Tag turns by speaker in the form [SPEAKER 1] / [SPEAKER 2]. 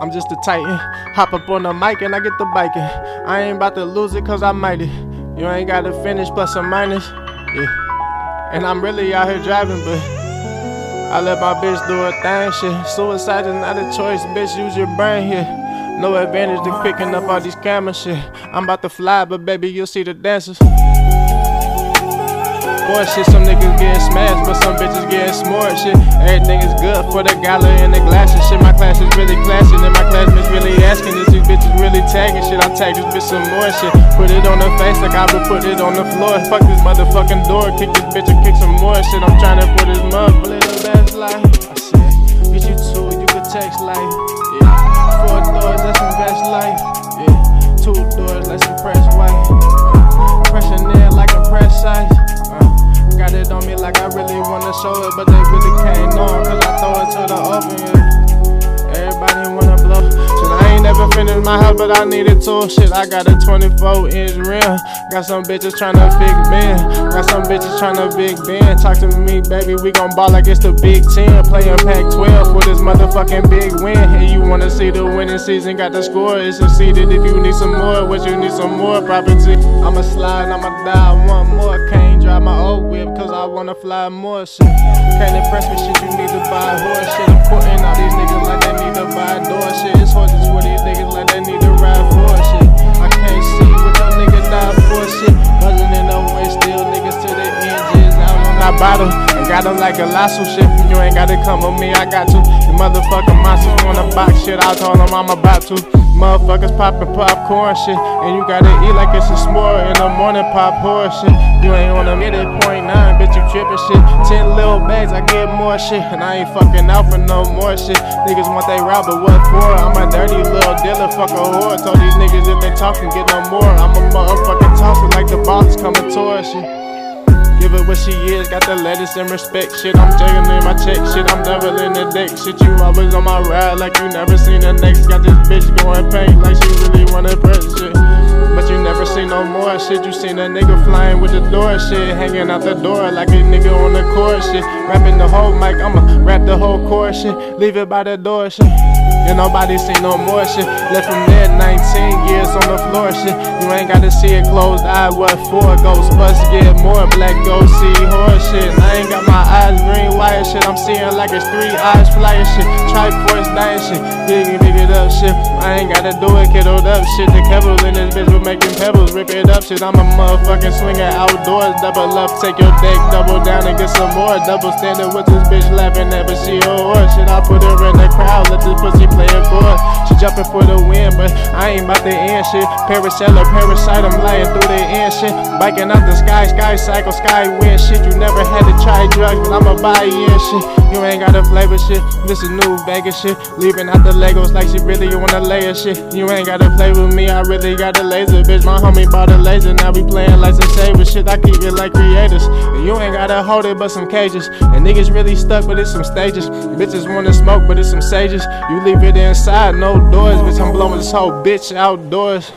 [SPEAKER 1] I'm just a titan. Hop up on the mic and I get the biking. I ain't about to lose it cause I might it. You ain't gotta finish plus or minus. Yeah. And I'm really out here driving, but I let my bitch do her thing. Shit. Suicide is not a choice, bitch. Use your brain here. No advantage to picking up all these cameras shit. I'm about to fly, but baby, you'll see the dancers. Boy, shit, some niggas getting smashed, but some bitches getting smart shit. Everything is good for the gala and the glasses shit. My class is really classy, and my classmates really asking is these bitches really tagging shit. I tag this bitch some more shit. Put it on the face like I would put it on the floor. Fuck this motherfucking door, kick this bitch and kick some more shit. I'm trying to put this live the best life. I said, bitch, you too, you could text life. Yeah, four doors, that's some best life. Yeah, two doors, on me like I really wanna show it, but they really can't know it, cause I throw it to the. Yeah. Everybody wanna blow. Shit, I ain't never finished my house, but I need it too. Shit, I got a 24 inch rim. Got some bitches tryna fix Ben. Got some bitches tryna big Ben. Talk to me, baby, we gon' ball like it's the Big Ten. Playing Pac 12 for this motherfucking big win. And you wanna see the winning season, got the score. It's succeeded if you need some more. What you need some more property. I'ma slide, I'ma die, one more. Can't drive my old wanna fly more shit. Can't impress me, shit, you need to buy horse shit. I'm quoting all these niggas like they need to buy door shit. It's horses for these niggas like they need to ride for shit. I can't see what your nigga die for shit. Buzzing in the way, still niggas to the engines out on that bottle. And got them like a lasso shit. You ain't gotta come with me, I got to. The motherfucking monsters wanna box shit. I told them I'm about to. Motherfuckers popping popcorn shit. And you gotta eat like it's a s'more in the morning, pop horse shit. You ain't on a minute point nine, bitch, you tripping shit. Ten little bags, I get more shit. And I ain't fucking out for no more shit. Niggas want they rob, but what for? I'm a dirty little dealer, fuck a whore. Told these niggas if they talking, get no more. I'm a motherfucking tosser what she is, got the lettuce and respect shit. I'm juggling my check shit, I'm doubling the deck shit. You always on my ride like you never seen the next. Got this bitch going paint like she really wanna press shit. But you never seen no more shit. You seen a nigga flying with the door shit, hanging out the door like a nigga on the court shit. Rapping the whole mic, I'ma rap shit. Leave it by the door shit. And nobody seen no more shit. Left from there 19 years on the floor shit. You ain't gotta see it closed eye. What for? Ghost bust get more black. Go see horse shit. And I ain't got my eyes green wire shit. I'm seeing like it's three eyes flying shit. Triforce dying shit. Big big it up shit. I ain't gotta do it, kiddoed up shit. The in this bitch, we're making pebbles. Rip it up shit. I'm a motherfucking swinger outdoors. Double up, take your dick, double down and get some more. Double standing with this bitch laughing at, but she a horse shit. I put her in the crowd, let this pussy play it for. She jumping for the win, but I ain't about to end shit. Parasailor, parasite, I'm lying through the end shit. Biking out the sky, sky cycle, sky wind shit. You never had to try drugs, but I'ma buy you in shit. You ain't got a flavor shit. This is new Vegas shit. Leaving out the Legos like she really wanna layer shit. You ain't gotta play with me, I really got a laser, bitch. My homie bought a laser, now we playing like some saber shit. I keep it like creators. And you ain't gotta hold it but some cages. And niggas really stuck, but it's some stages. Bitches wanna smoke, but it's some sages. You leave it inside, no doors, bitch. I'm blowing this whole bitch outdoors.